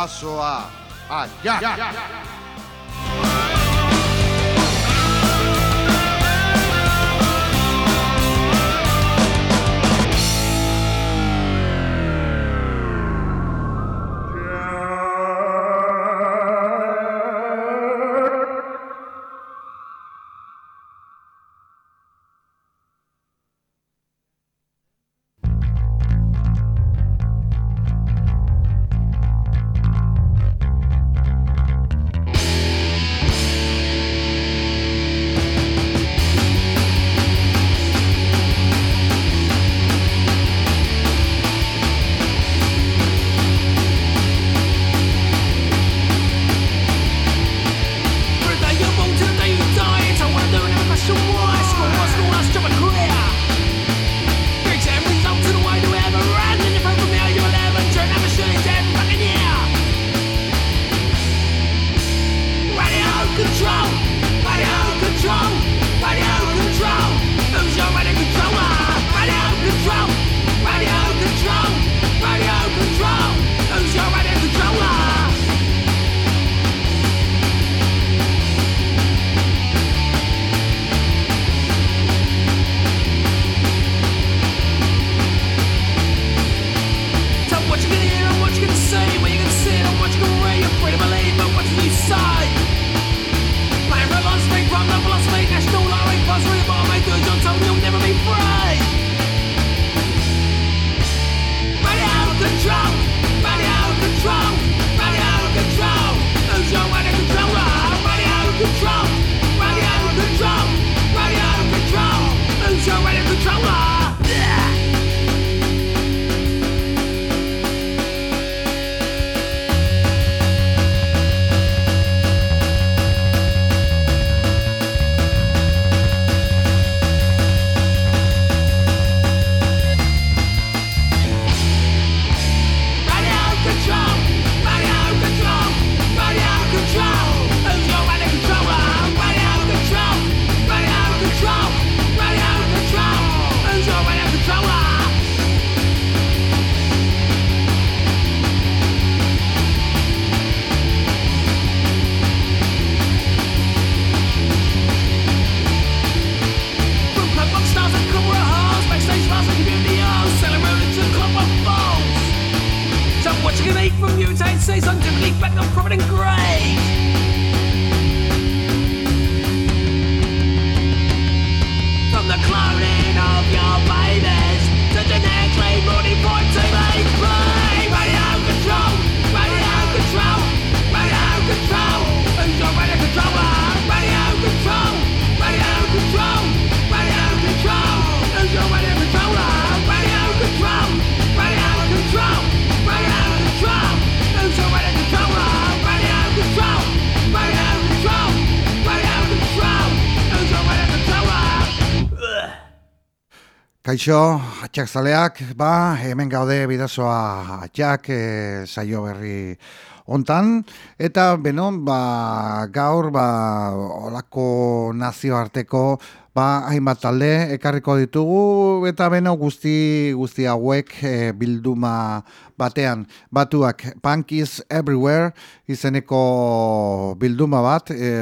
abraço a. a... Kaixo, atxak zaleak, ba, hemen gaude bidazoa atxak e, saio berri ontan, eta beno, ba, gaur, ba, olako nazioarteko ba, hainbat talde ekarriko ditugu eta beno guzti guzti hauek e, bilduma batean. Batuak Punkies Everywhere izeneko bilduma bat e,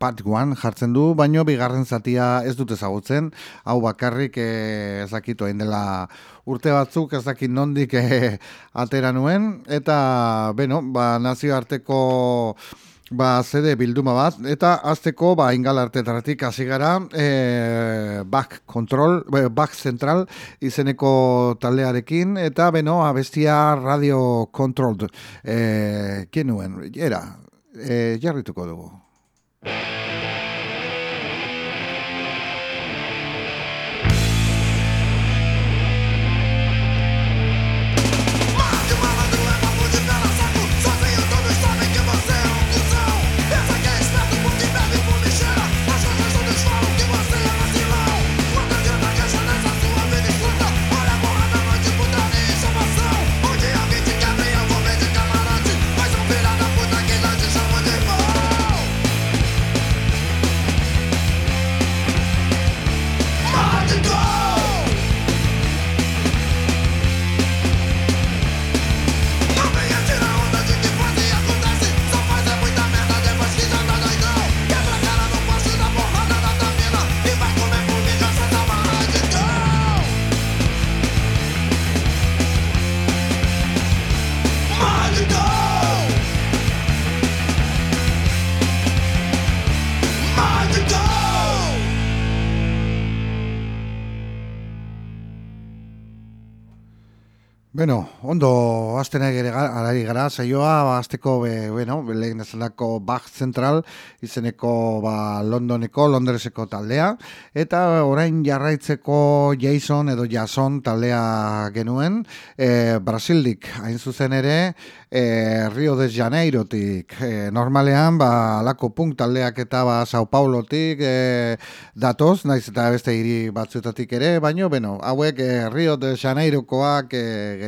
part one jartzen du baino bigarren zatia ez dute ezagutzen. Hau bakarrik e, ezakitu hain dela urte batzuk ezakit nondik e, atera nuen. Eta beno ba, nazioarteko Ba, zede bilduma bat, eta azteko, ba, ingal artetaratik hasi gara, e, back control, e, back central izeneko taldearekin, eta beno, abestia radio controlled, e, kienuen, era, e, jarrituko dugu. Bueno, ondo, azten ari gara, saioa, azteko, be, bueno, lehen ezalako Bach Central, izeneko ba, Londoneko, Londreseko taldea, eta orain jarraitzeko Jason edo Jason taldea genuen, e, Brasildik, hain zuzen ere, e, Rio de Janeirotik. E, normalean, ba, lako punk taldeak eta ba, Sao Paulotik e, datoz, naiz eta beste hiri batzutatik ere, baino, bueno, hauek e, Rio de Janeirokoak e,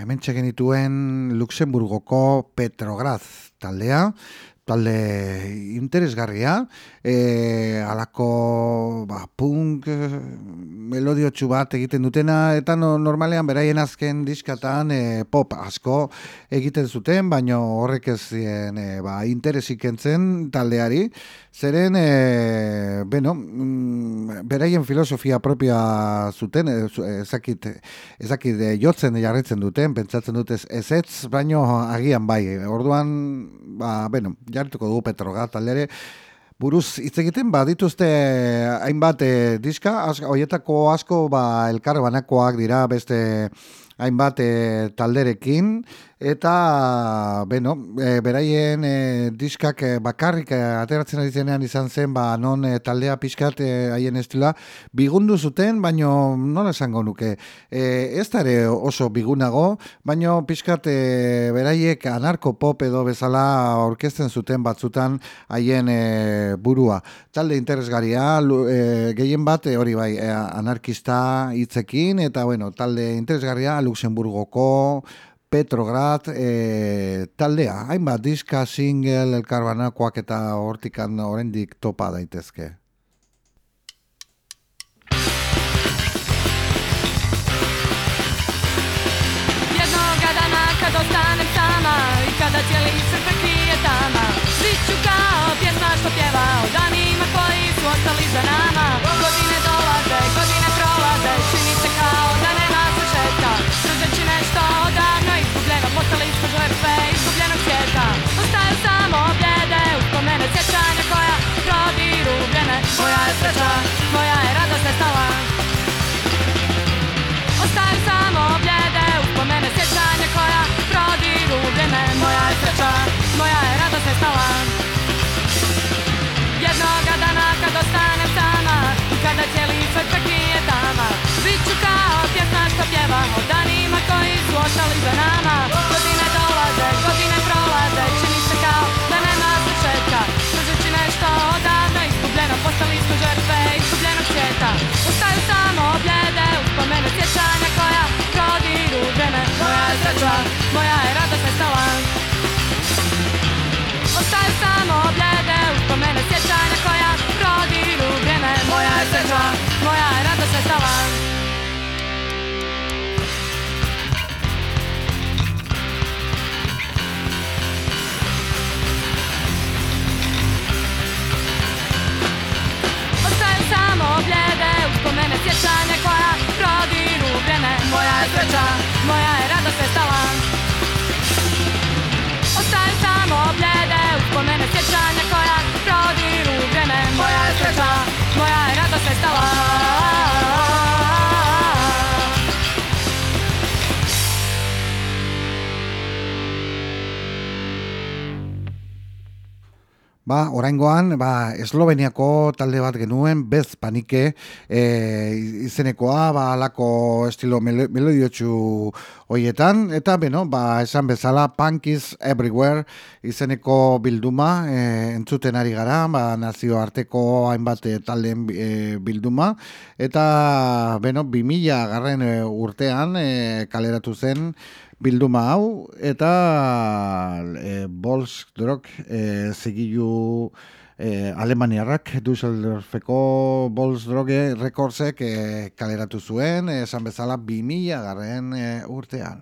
hemen genituen Luxemburgoko Petrograz taldea, talde interesgarria, e, alako ba, punk e, melodiotxu bat egiten dutena, eta no, normalean beraien azken diskatan e, pop asko egiten zuten, baino horrek ez e, ba, interesik entzen taldeari, zeren, e, beno, mm, beraien filosofia propia zuten, zu- ezakit, ezakit jotzen jarretzen duten, pentsatzen dut ez ez ez, baino agian bai, orduan, ba, beno, jarrituko dugu Petrogat taldeare, buruz hitz egiten badituzte hainbat e, diska, hoietako asko ba, elkar banakoak dira beste hainbat e, talderekin, eta, beno, e, beraien e, diskak e, bakarrik e, ateratzen ari zenean izan zen, ba, non e, taldea pixkat e, haien estila bigundu zuten, baino nola esango nuke, e, ez da ere oso bigunago, baino pixkat e, beraiek anarko pop edo bezala orkesten zuten batzutan haien e, burua. Talde interesgaria, e, gehien bat e, hori bai, e, anarkista hitzekin, eta bueno, talde interesgarria Luxemburgoko Petrograd e, taldea. Hainbat diska, single, elkarbanakoak eta hortikan oraindik topa daitezke. Kad ostanem sama I kada svet prekrije tama Bit ću kao pjesma što pjeva O danima koji su ostali za nama Tvoja je sreća, moja je radost nestala. Ostaju samo objede, uspomene sjećanje koja prodi vrijeme. Moja je sreća, moja je radost nestala. Jednoga dana kad ostanem sama I kada cijeli sve prekrije tama Bit ću kao pjesma što pjeva o danima koji su ostali za nama. Godine Ostaju samo blede uspomene sjećanja koja prodiru vreme Moja je sreća, moja je radost nestala Ostaju samo blede uspomene sjećanja koja prodiru vreme Moja je sreća, moja je radost nestala Ba, oraingoan, ba, Esloveniako talde bat genuen, bez panike, e, izenekoa, ba, alako estilo melo, melodiotxu hoietan, eta, beno, ba, esan bezala, Punk is Everywhere izeneko bilduma, e, entzuten ari gara, ba, nazioarteko hainbat e, taldeen e, bilduma, eta, beno, 2000 garren e, urtean e, kaleratu zen, bilduma hau eta e, Bolsdrok e, zigilu e, Alemaniarrak Düsseldorfeko Bolsdroge rekordsek e, kaleratu zuen esan bezala 2000 garren e, urtean.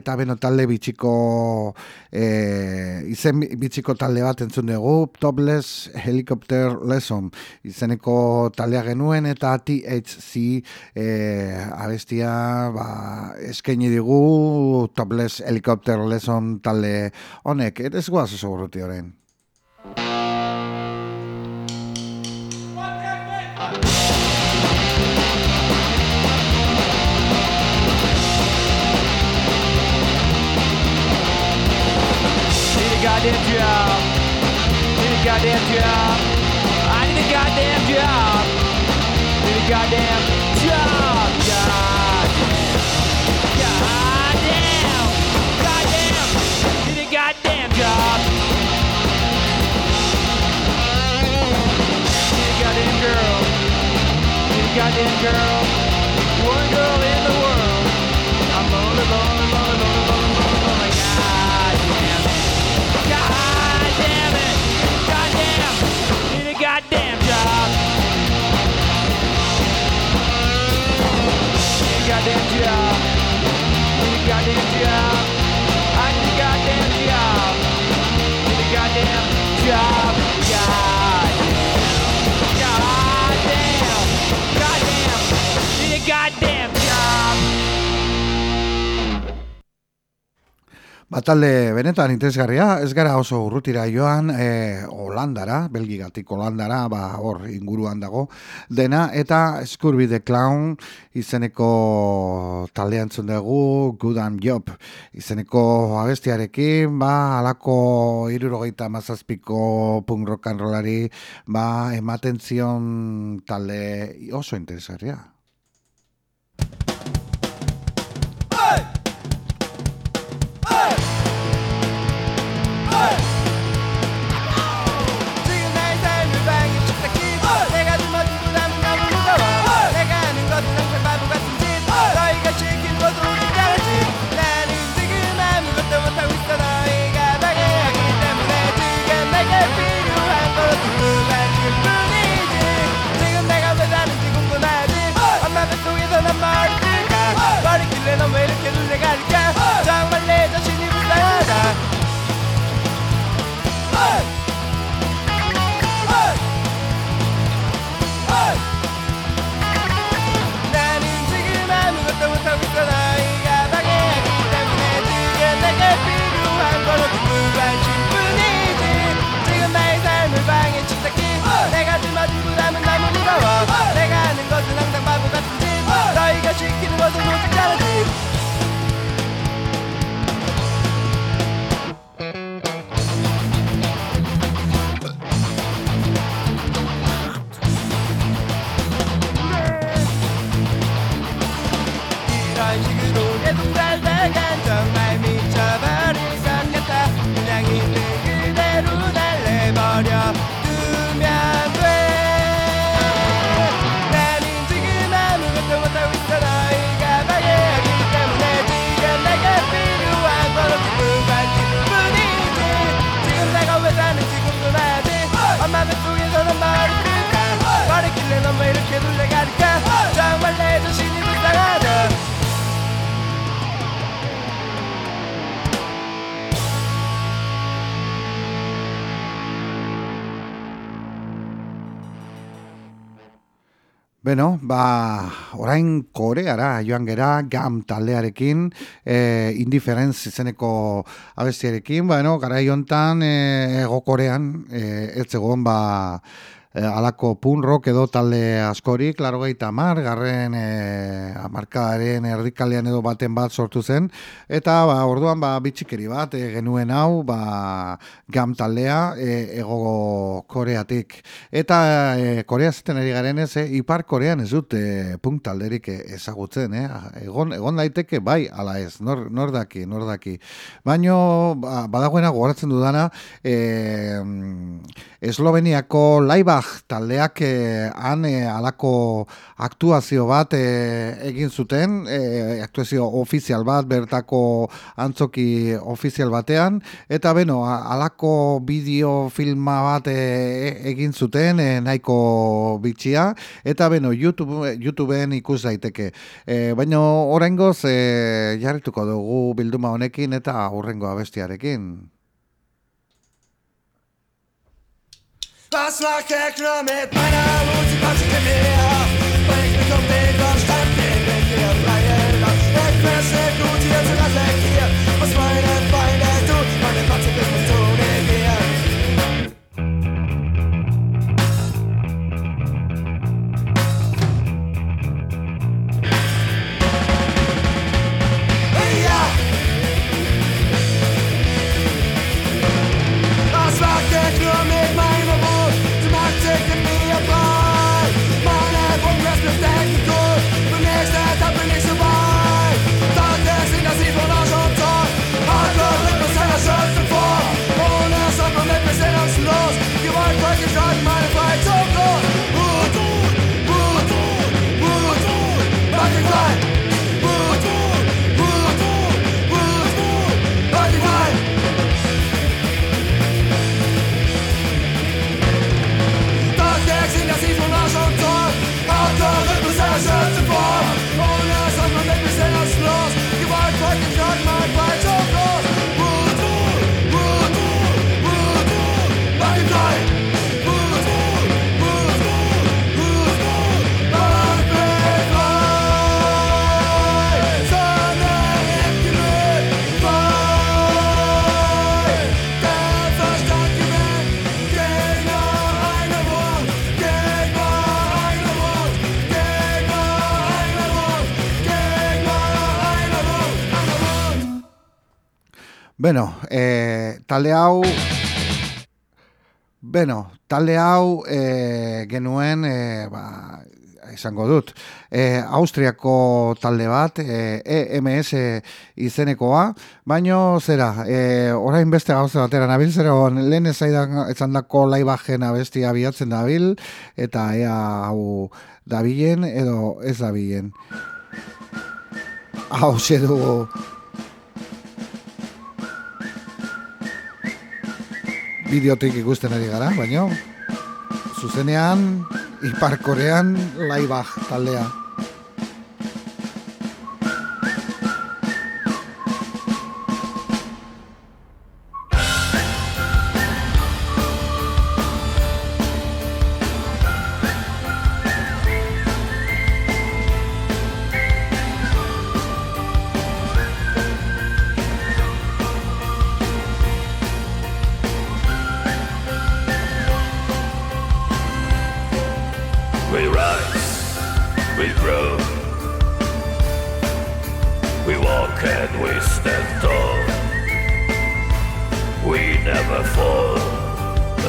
Eta beno talde bitxiko e, izen bitxiko talde bat entzun dugu Topless Helicopter Lesson. Izeneko taldea genuen eta THC e, abestia ba, eskaini digu Topless Helicopter Lesson talde honek, ez guaz oso burruti goddamn job. Need a goddamn job. I need a goddamn job. Need a goddamn job. Goddamn. Goddamn. Goddamn. Need a goddamn job. Need a goddamn girl. Need a goddamn girl. One girl in the world. I'm lonely, lonely, lonely, Yeah. Batalde benetan interesgarria, ez gara oso urrutira joan, e, Holandara, Belgigatik Holandara, ba, hor inguruan dago, dena, eta Scurvy the Clown izeneko taldean dugu, Good and Job, izeneko abestiarekin, ba, alako irurogeita mazazpiko punk rock and rollari, ba, ematen zion talde oso interesgarria. Beno, ba, orain koreara joan gera gam taldearekin, e, indiferenz izeneko abestiarekin, bueno, gara hontan e, ego korean, e, ez zegoen, ba, e, alako pun rock edo talde askorik, laro gaita mar, garren e, amarkadaren erdikalean edo baten bat sortu zen, eta ba, orduan ba, bitxikeri bat e, genuen hau ba, gam taldea e, ego koreatik. Eta e, korea zeten ari garen ez, e, ipar korean ez dut e, punk talderik e, ezagutzen, eh? egon, egon daiteke bai, ala ez, nor, nor daki, nor daki. Baino, ba, badagoena gogoratzen dudana, e, Esloveniako Laibach taldeak eh, han eh, alako aktuazio bat eh, egin zuten, eh, aktuazio ofizial bat, bertako antzoki ofizial batean, eta beno, alako bideo filma bat eh, egin zuten, eh, nahiko bitxia, eta beno, YouTube, YouTubeen ikus daiteke. Eh, baina oraingoz eh, jarrituko dugu bilduma honekin eta aurrengo abestiarekin. Was macht der Knurr mit meiner Wut? Sie passt in mir auf. Weil ich mich um den Verstand bin, wenn wir freien Lauf. Ich wär's nicht gut, hier zu reflektieren. Was meine Feinde tun, meine Pazifismus zu negieren. Nur mit meiner meinem talde hau... Beno, talde hau e, genuen, e, ba, izango dut, e, Austriako talde bat, e, EMS izenekoa, baino zera, e, orain beste gauza batera nabil, zera lehen ezaidan esan dako laibajen abestia bihatzen dabil, eta ea hau dabilen edo ez dabilen. Hau dugu bideotik ikusten ari gara, baina zuzenean Ipar Korean laibak taldea.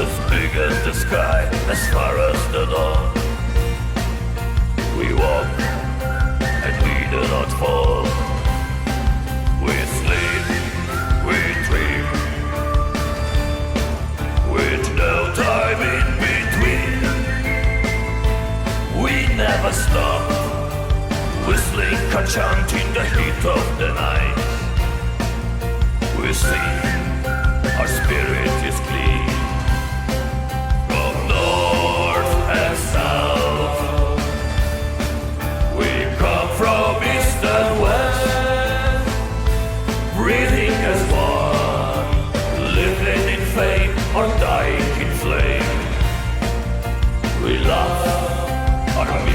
As big as the sky, as far as the dawn. We walk and we do not fall. We sleep, we dream. With no time in between. We never stop Whistling chant in the heat of the night We sing, our spirit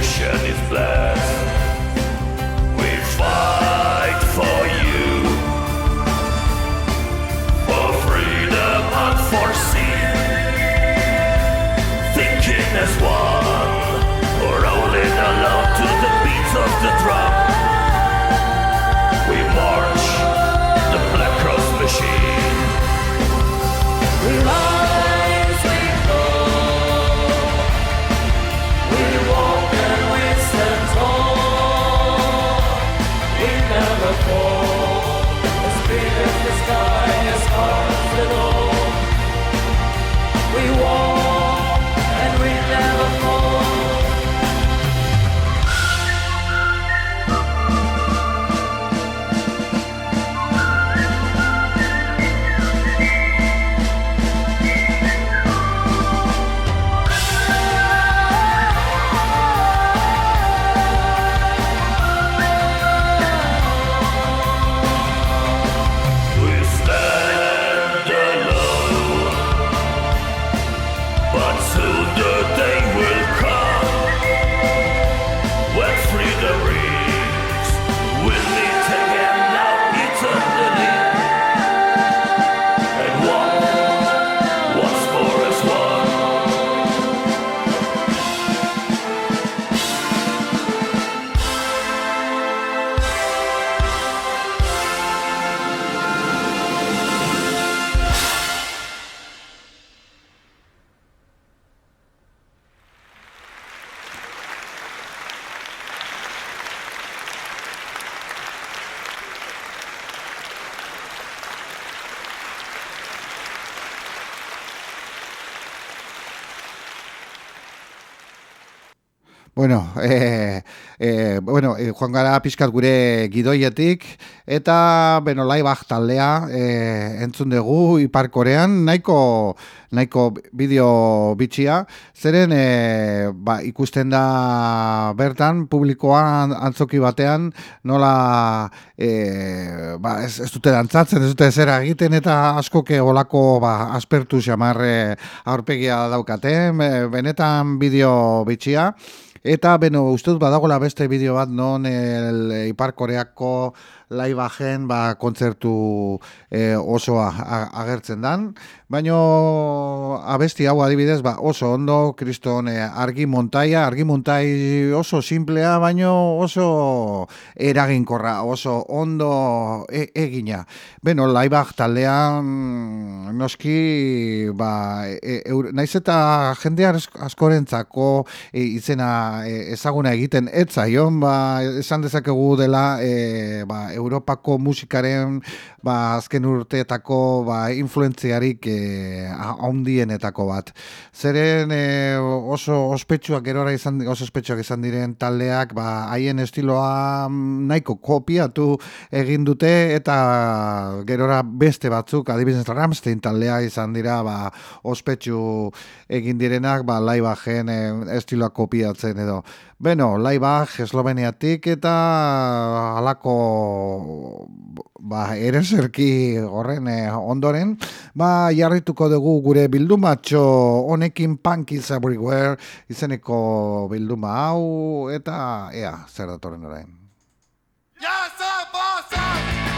mission is blessed. We fight for you, for freedom unforeseen. Thinking as one, rolling along to the beats of the drum. Bueno e, joan gara pixkat gure gidoietik, eta beno laibak taldea e, entzun dugu Ipar Korean, nahiko, nahiko bideo bitxia, zeren e, ba, ikusten da bertan publikoan antzoki batean nola e, ba, ez, ez dute dantzatzen, ez dute zera egiten, eta askoke olako ba, aspertu xamarre aurpegia daukaten, benetan bideo bitxia, Eta, beno, uste dut badagola beste bideo bat non el Ipar Koreako laibajen ba, kontzertu e, osoa agertzen dan, baino abesti hau adibidez ba, oso ondo kriston e, argi montaia, argi montai oso simplea, baino oso eraginkorra, oso ondo e, egina. Beno, laibak taldean noski ba, e, eur, naiz eta jende ask- askorentzako e, izena e, ezaguna egiten etzaion, ba, esan dezakegu dela e, ba, Europako musikaren ba, azken urteetako ba, influentziarik e, haundienetako bat. Zeren e, oso ospetsuak gerora izan oso ospetsuak izan diren taldeak ba, haien estiloa mm, nahiko kopiatu egin dute eta gerora beste batzuk adibidez Ramstein taldea izan dira ba, ospetsu egin direnak ba, laibajen e, estiloa kopiatzen edo. Beno, laibaj Esloveniatik eta halako ba, ereserki horren eh, ondoren, ba, jarrituko dugu gure bildumatxo honekin punk is everywhere izeneko bilduma hau eta ea, zer datorren orain. Ya se pasa, esta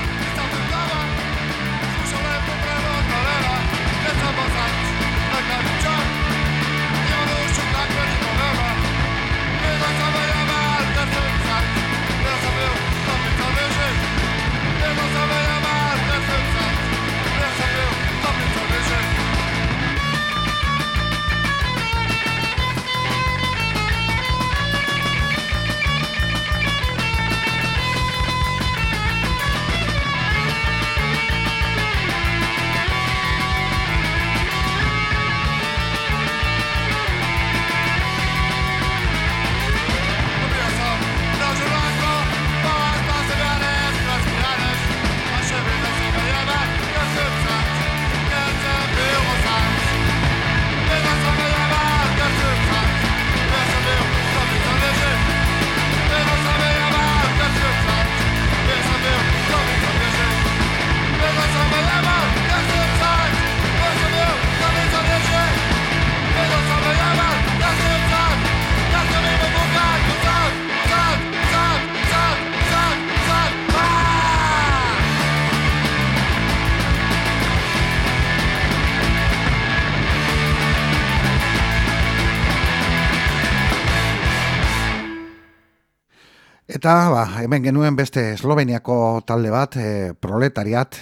Eta ba, hemen genuen beste Esloveniako talde bat, e, proletariat,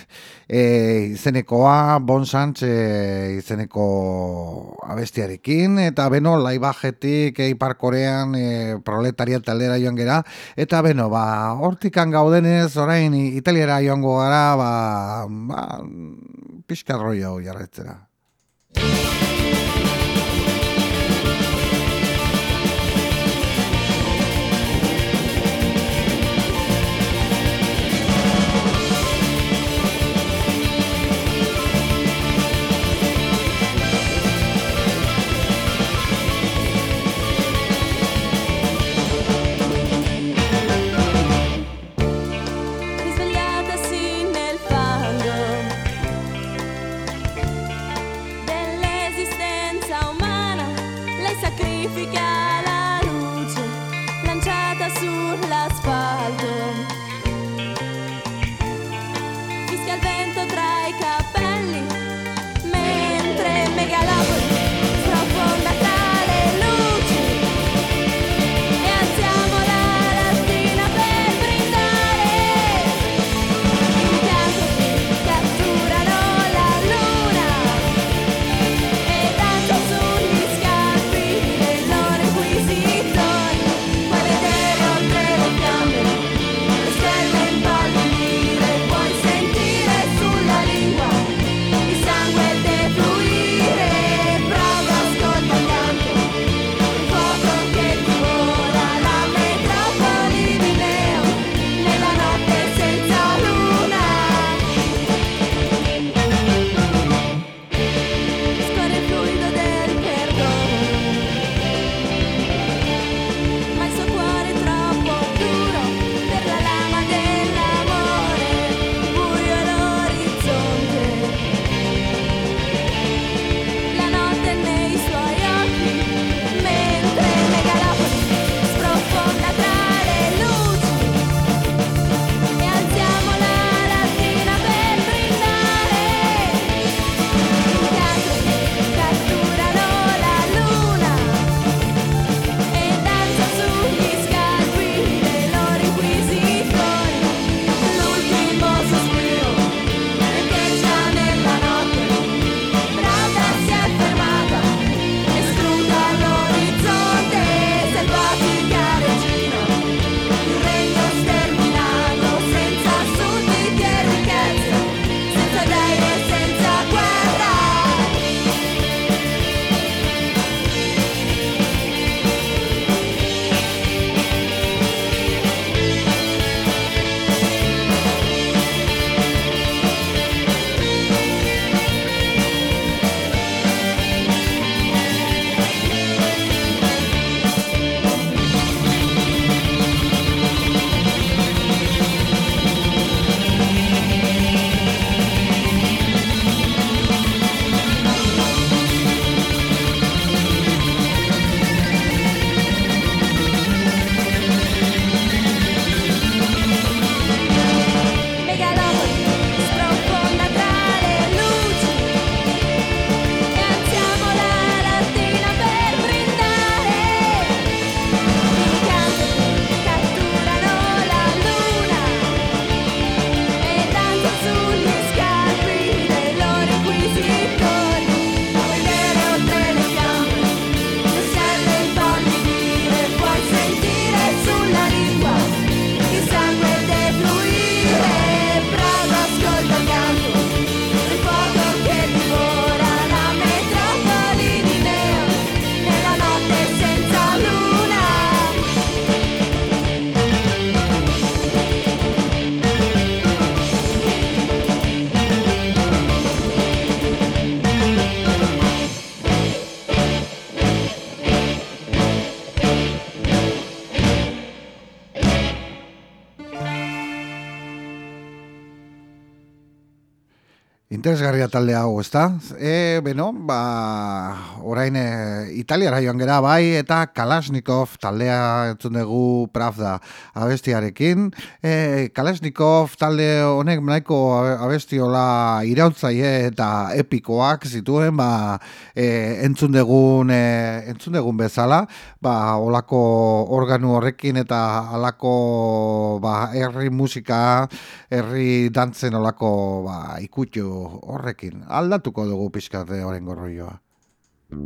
e, izenekoa, Bon Sanz e, izeneko abestiarekin, eta beno, laibajetik Eipar Korean e, proletariat taldera joan gera, eta beno, ba, hortikan gaudenez, orain italiara joango gara, ba, ba, pixka rollo jarretzera. Interesgarria talde hau, ezta? E, beno, ba, orain e, Italiara joan gera bai, eta Kalashnikov taldea entzun dugu Pravda abestiarekin. E, Kalashnikov talde honek nahiko abestiola irautzaie eta epikoak zituen, ba, e, entzun dugun, e, entzun dugun bezala, ba, olako organu horrekin eta alako ba, herri musika, herri dantzen olako ba, ikutu horrekin. Aldatuko dugu pixkate horren gorroioa. We'll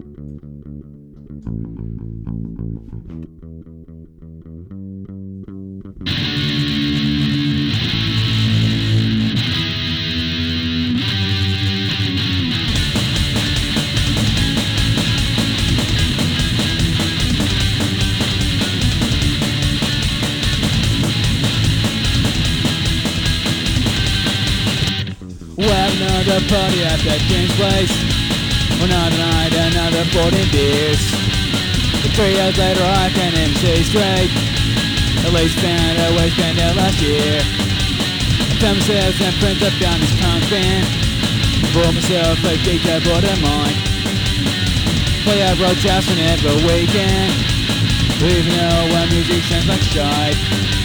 have another party at that James place. Another night, another 14 beers. Three years later, I can even see straight. At least spent a spent it last year. Myself and friends up down this punk. Bought myself a detail board of mine. Play out road on every weekend. We even though our music sounds like shite.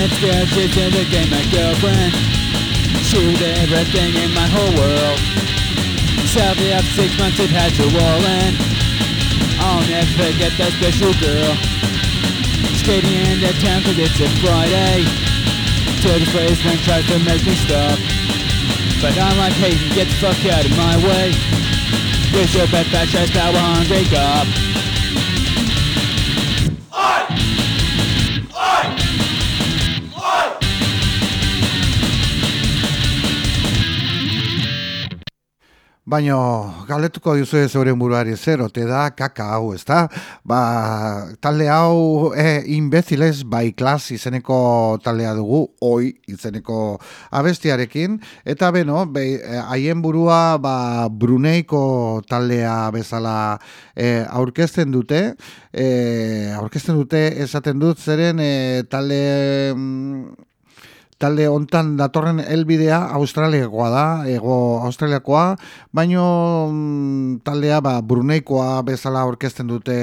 Met scared shit and became my girlfriend. Was everything in my whole world. Sadly, after six months, it had to roll in. I'll never forget that special girl. Skating in the town cause it's a Friday. Till the policeman tries to make me stop. But I'm like, hey, get the fuck out of my way. With your bad fat ass power hungry cop. Baino, galetuko dizu zure buruari zer, ote da kaka hau, ezta? Ba, talde hau e, imbeziles bai klas izeneko taldea dugu, oi izeneko abestiarekin, eta beno, be- e, haien burua ba, Bruneiko taldea bezala e, aurkezten dute, e, aurkezten dute esaten dut zeren e, talde... mm, talde hontan datorren helbidea Australiakoa da, ego Australiakoa, baino mm, taldea ba, Bruneikoa bezala aurkezten dute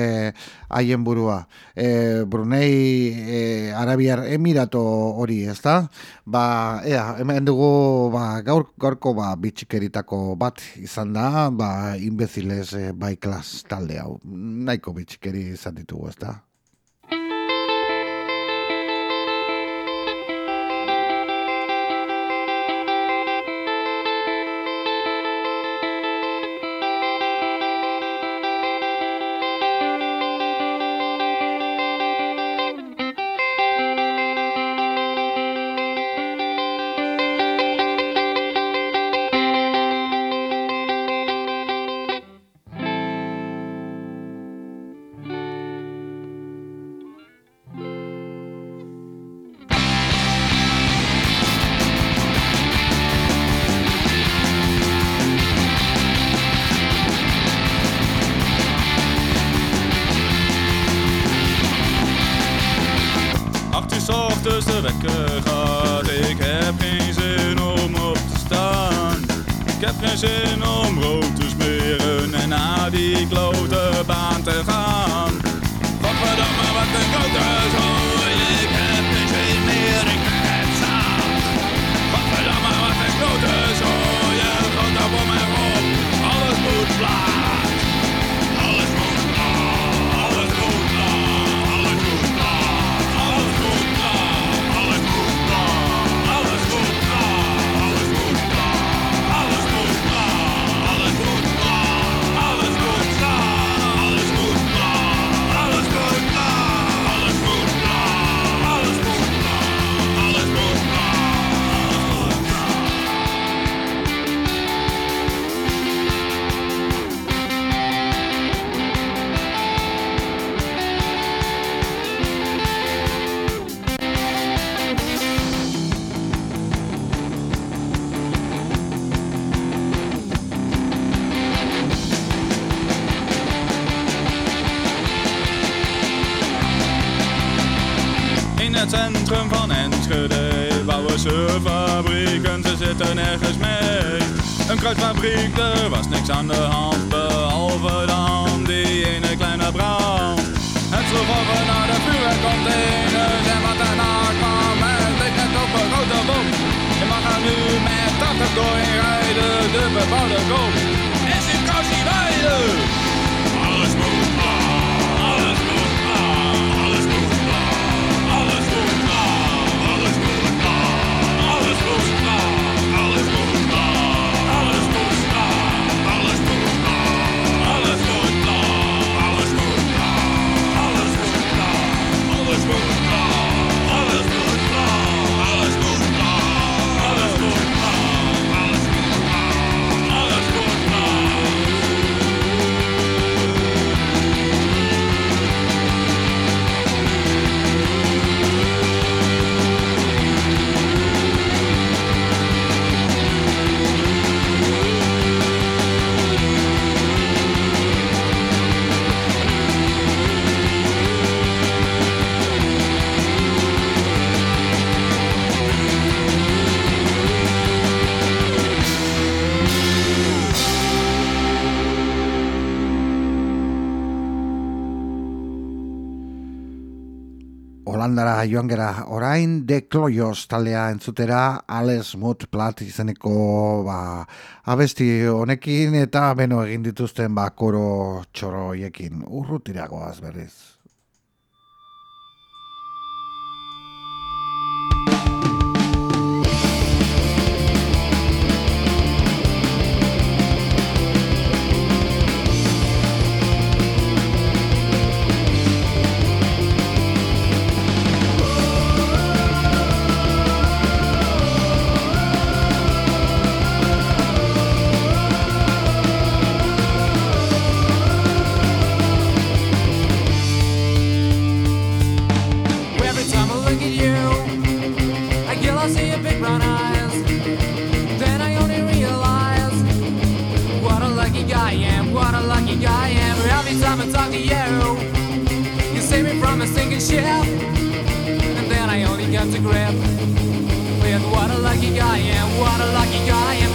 haien burua. E, Brunei e, Arabiar Emirato hori, ezta? Ba, ea, hemen dugu ba, gaur, gaurko ba, bitxikeritako bat izan da, ba, inbeziles e, bai klas talde hau. Nahiko bitxikeri izan ditugu, ezta? Acht wekker gaat. Ik heb geen zin om op te staan. Ik heb geen zin om rood te smeren en naar die klote baan te gaan. er was niks aan de hand, behalve dan die ene kleine brand. Het sloeg over naar de vuurcontainers en wat daarna kwam, het leek net op een grote bom. Je mag er nu met 80 doorheen rijden, de bebouwde koop. joan gera orain de Cloyos talea entzutera Ales Mood Plat izeneko ba, abesti honekin eta beno egin dituzten ba, koro txoroiekin urrutiragoaz berriz. am. What a lucky guy I am. What a lucky guy I am.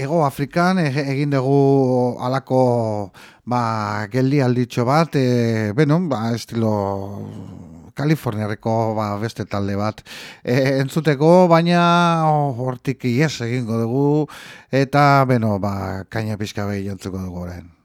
Ego Afrikan eh, egin dugu alako ba, geldi alditxo bat, e, beno, ba, estilo Kaliforniareko ba, beste talde bat e, entzuteko, baina hortik oh, ies egingo dugu eta, beno, ba, kaina pixka behi entzuko dugu orain.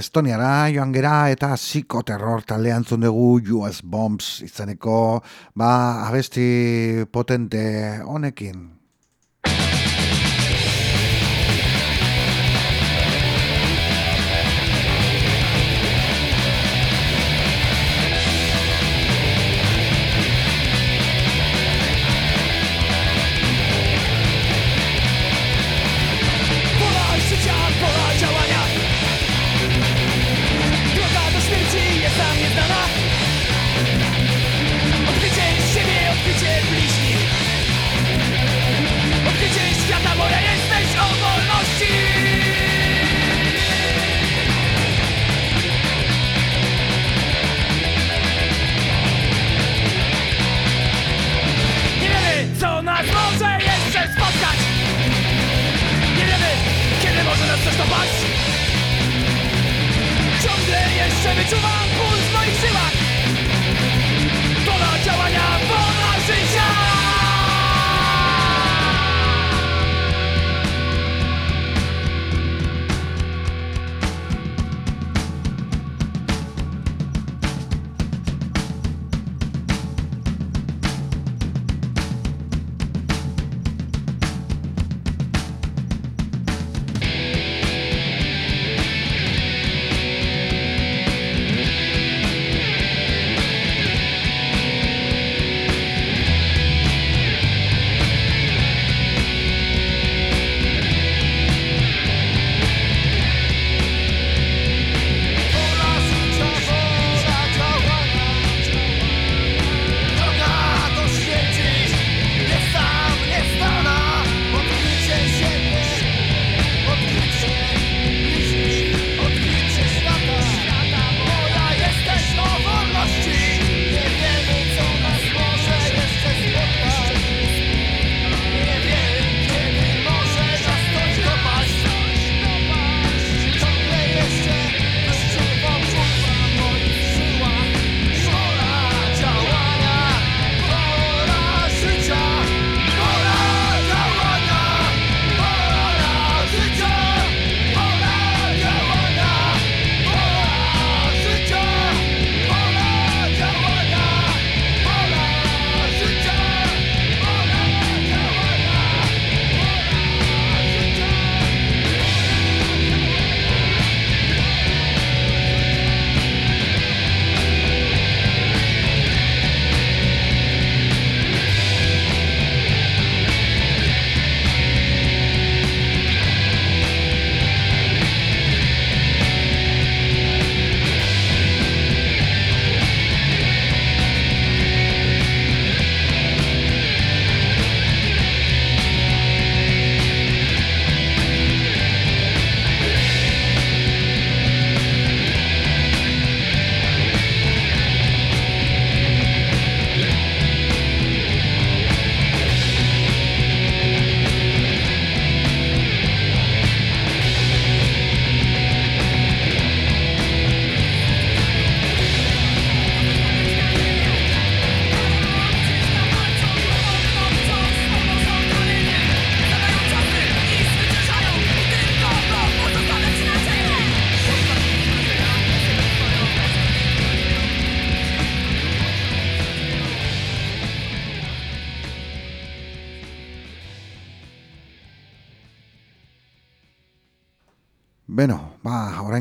Estoniara joan gera eta psikoterror talde antzun dugu US Bombs izaneko ba, abesti potente honekin.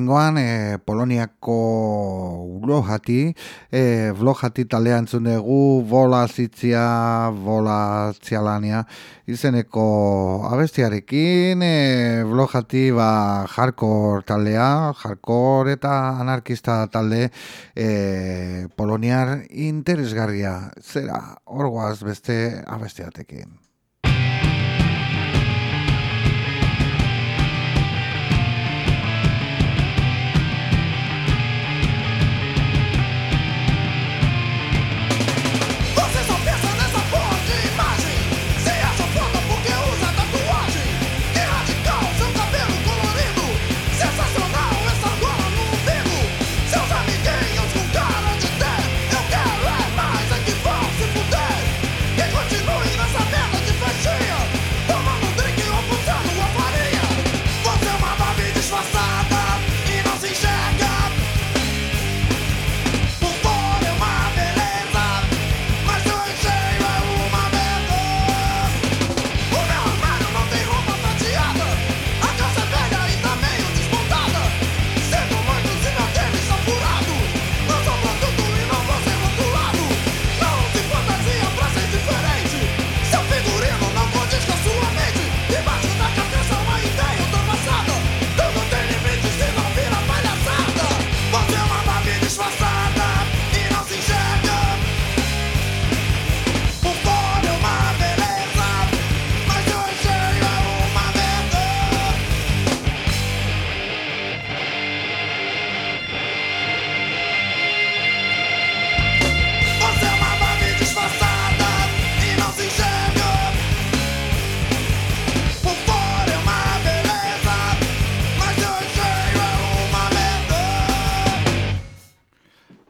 lehengoan e, eh, Poloniako blojati, e, eh, blojati talea entzun dugu, bola zitzia, bola izeneko abestiarekin, eh, e, blojati ba jarkor taldea, jarkor eta anarkista talde e, poloniar interesgarria, zera, orgoaz beste abestiatekin.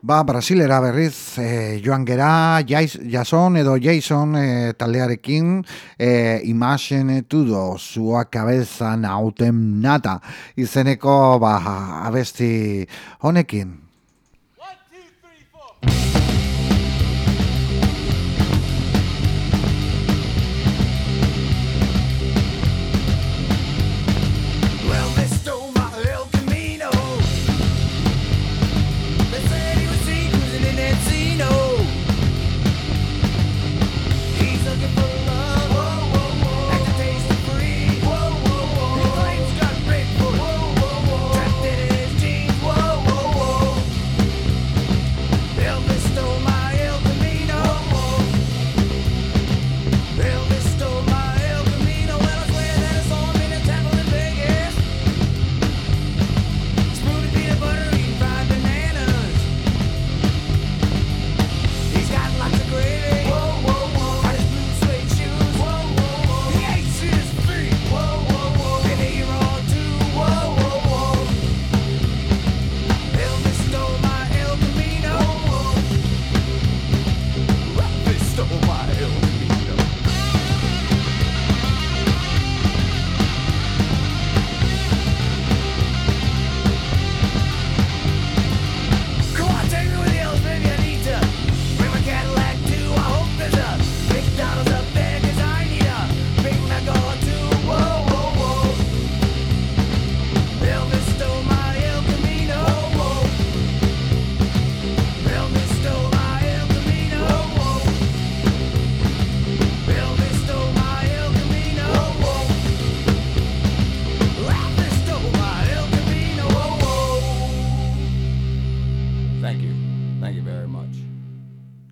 Ba, Brasilera berriz e, joan gera Jais, Jason edo Jason e, taldearekin e, imagen etudo zua kabeza nauten nata izeneko ba, abesti honekin.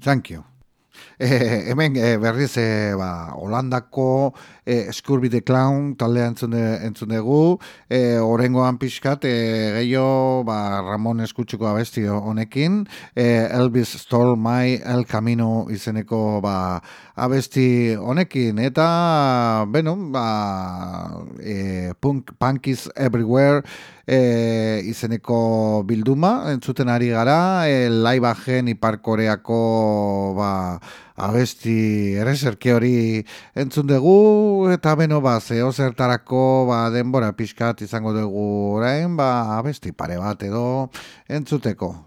Thank you. E, hemen e, berriz e, ba, Holandako e, Scurby the Clown taldea entzune, entzunegu, e, orengoan pixkat, e, gehiago ba, Ramon Eskutsuko abesti honekin, e, Elvis Stole My El Camino izeneko ba, abesti honekin, eta, beno, ba, e, punk, punkies everywhere, e, izeneko bilduma, entzuten ari gara, e, laibajen iparkoreako, ba, abesti erreserki hori entzun dugu eta beno ba zeo zertarako ba denbora pixkat izango dugu orain ba abesti pare bat edo entzuteko.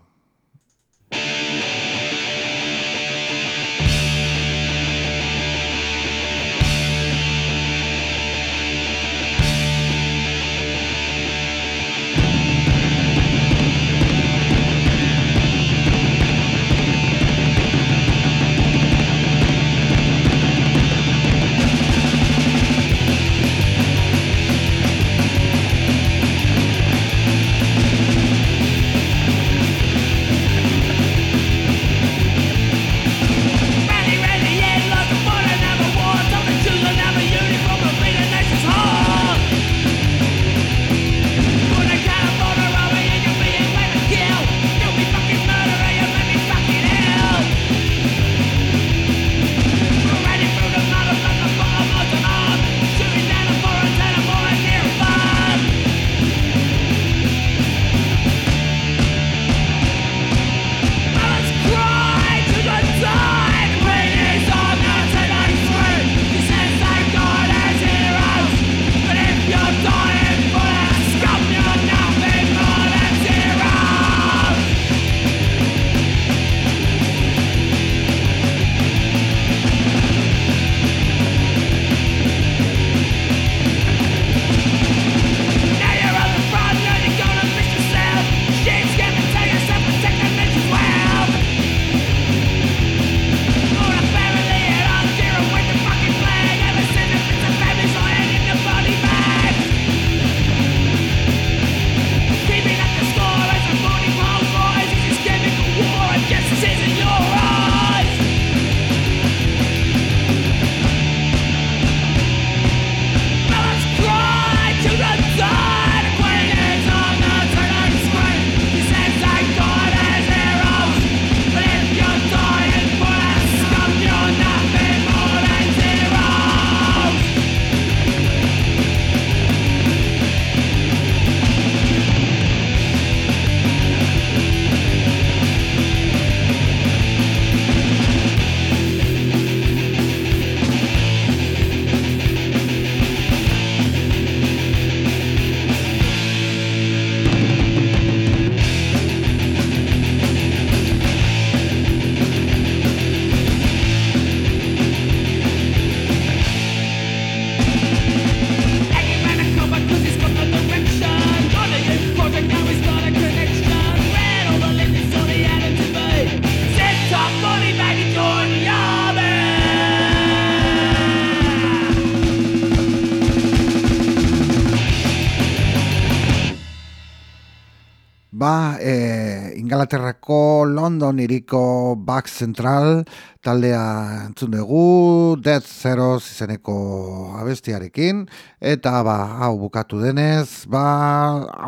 Ba, e, Ingalaterrako London iriko Back Central taldea entzun dugu, Dead Zeroz izeneko abestiarekin, eta ba, hau bukatu denez, ba,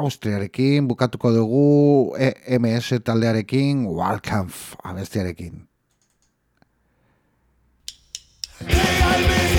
Austriarekin bukatuko dugu EMS taldearekin, Wahlkampf abestiarekin. Hey,